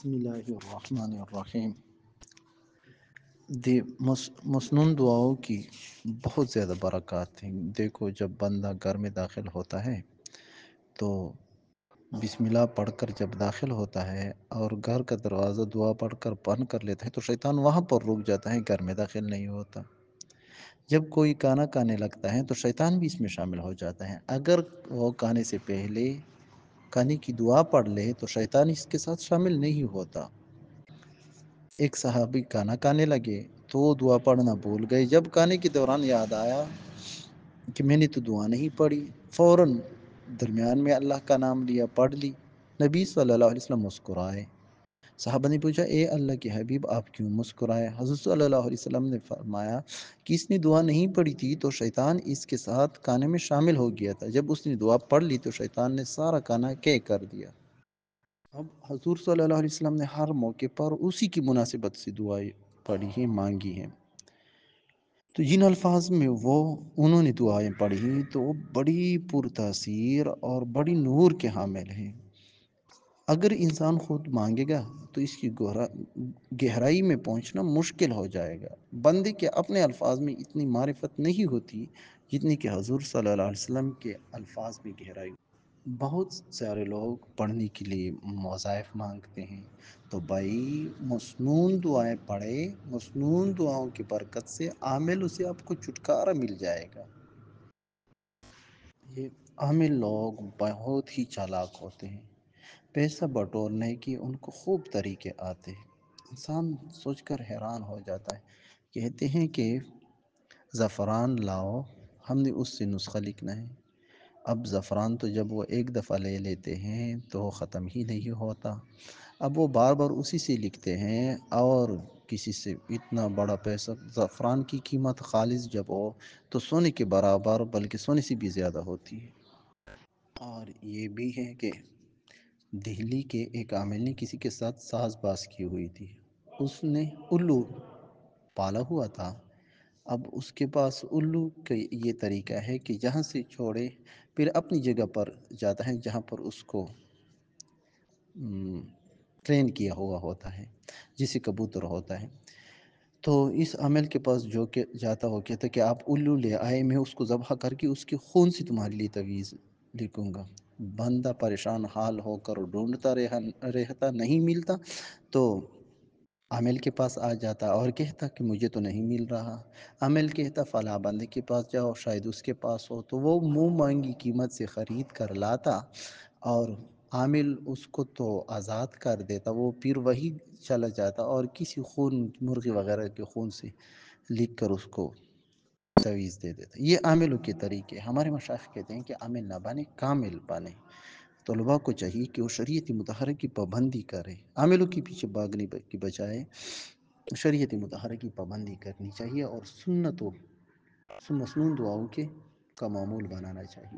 بسم اللہ الرحمن الرحیم دی مسنون دعاؤں کی بہت زیادہ برکات ہیں دیکھو جب بندہ گھر میں داخل ہوتا ہے تو بسم اللہ پڑھ کر جب داخل ہوتا ہے اور گھر کا دروازہ دعا پڑھ کر بند کر لیتا ہے تو شیطان وہاں پر رک جاتا ہے، گھر میں داخل نہیں ہوتا۔ جب کوئی کانا کانے لگتا ہے تو شیطان بھی اس میں شامل ہو جاتا ہے۔ اگر وہ کانے سے پہلے کانی کی دعا پڑھ لے تو شیطان اس کے ساتھ شامل نہیں ہوتا۔ ایک صحابی کانا کانے لگے تو وہ دعا پڑھنا بھول گئے۔ جب کانے کے دوران یاد آیا کہ میں نے تو دعا نہیں پڑھی، فوراً درمیان میں اللہ کا نام لیا، پڑھ لی۔ نبی صلی اللہ علیہ وسلم مسکرائے۔ صحابہ نے پوچھا، اے اللہ کے حبیب، آپ کیوں مسکرائے؟ حضرت صلی اللہ علیہ وسلم نے فرمایا، کہ اس نے دعا نہیں پڑھی تھی تو شیطان اس کے ساتھ کانے میں شامل ہو گیا تھا۔ جب اس نے دعا پڑھ لی تو شیطان نے سارا کانا کہہ کر دیا۔ اب حضور صلی اللہ علیہ وسلم نے ہر موقع پر اسی کی مناسبت سے دعائیں پڑھی ہیں، مانگی ہیں۔ تو جن الفاظ میں وہ، انہوں نے دعائیں پڑھی تو وہ بڑی پر تاثیر اور بڑی نور کے حامل ہیں۔ اگر انسان خود مانگے گا تو اس کی گہرائی میں پہنچنا مشکل ہو جائے گا۔ بندے کے اپنے الفاظ میں اتنی معرفت نہیں ہوتی جتنی کہ حضور صلی اللہ علیہ وسلم کے الفاظ میں گہرائی بہت سارے لوگ پڑھنے کے لیے وظائف مانگتے ہیں۔ تو بھائی، مسنون دعائیں پڑھے، مسنون دعاؤں کی برکت سے عامل اسے آپ کو چھٹکارا مل جائے گا۔ یہ عامل لوگ بہت ہی چالاک ہوتے ہیں۔ پیسہ بٹورنے کی ان کو خوب طریقے آتے ہیں۔ انسان سوچ کر حیران ہو جاتا ہے۔ کہتے ہیں کہ زفران لاؤ، ہم نے اس سے نسخہ لکھنا ہے۔ اب زفران تو جب وہ ایک دفعہ لے لیتے ہیں تو وہ ختم ہی نہیں ہوتا۔ اب وہ بار بار اسی سے لکھتے ہیں اور کسی سے اتنا بڑا پیسہ زعفران کی قیمت خالص جب ہو تو سونے کے برابر بلکہ سونے سے بھی زیادہ ہوتی ہے۔ اور یہ بھی ہے کہ دہلی کے ایک عامل نے کسی کے ساتھ ساز باز کی ہوئی تھی۔ اس نے الو پالا ہوا تھا۔ اب اس کے پاس الو کا یہ طریقہ ہے کہ جہاں سے چھوڑے، پھر اپنی جگہ پر جاتا ہے جہاں پر اس کو ٹرین کیا ہوا ہوتا ہے، جسے کبوتر ہوتا ہے۔ تو اس عمل کے پاس جو کہ جاتا ہو، کہتا کہ آپ الو لے آئے، میں اس کو ذبح کر کے اس کے خون سے تمہارے لیے تویز لکھوں گا۔ بندہ پریشان حال ہو کر ڈھونڈتا رہتا نہیں ملتا، تو عامل کے پاس آ جاتا اور کہتا کہ مجھے تو نہیں مل رہا۔ عامل کہتا، فلاں بندے کے پاس جاؤ، شاید اس کے پاس ہو۔ تو وہ منہ مانگی قیمت سے خرید کر لاتا اور عامل اس کو تو آزاد کر دیتا۔ وہ پھر وہی چلا جاتا اور کسی خون، مرغی وغیرہ کے خون سے لکھ کر اس کو تویز دے دیتا یہ عاملوں کے طریقے ہمارے مشاہد کہتے ہیں کہ عامل نہ بنے، کامل بنے۔ طلباء کو چاہیے کہ وہ شریعت متحرہ کی پابندی کرے عاملوں کے پیچھے بھاگنے کی بجائے شریعت متحرہ کی پابندی کرنی چاہیے اور سنت و مسنون دعاؤں کے کا معمول بنانا چاہیے۔